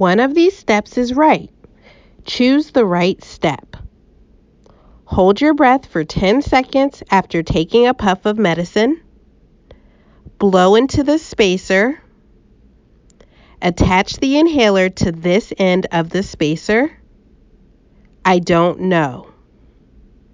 One of these steps is right. Choose the right step. Hold your breath for 10 seconds after taking a puff of medicine. Blow into the spacer. Attach the inhaler to this end of the spacer. I don't know.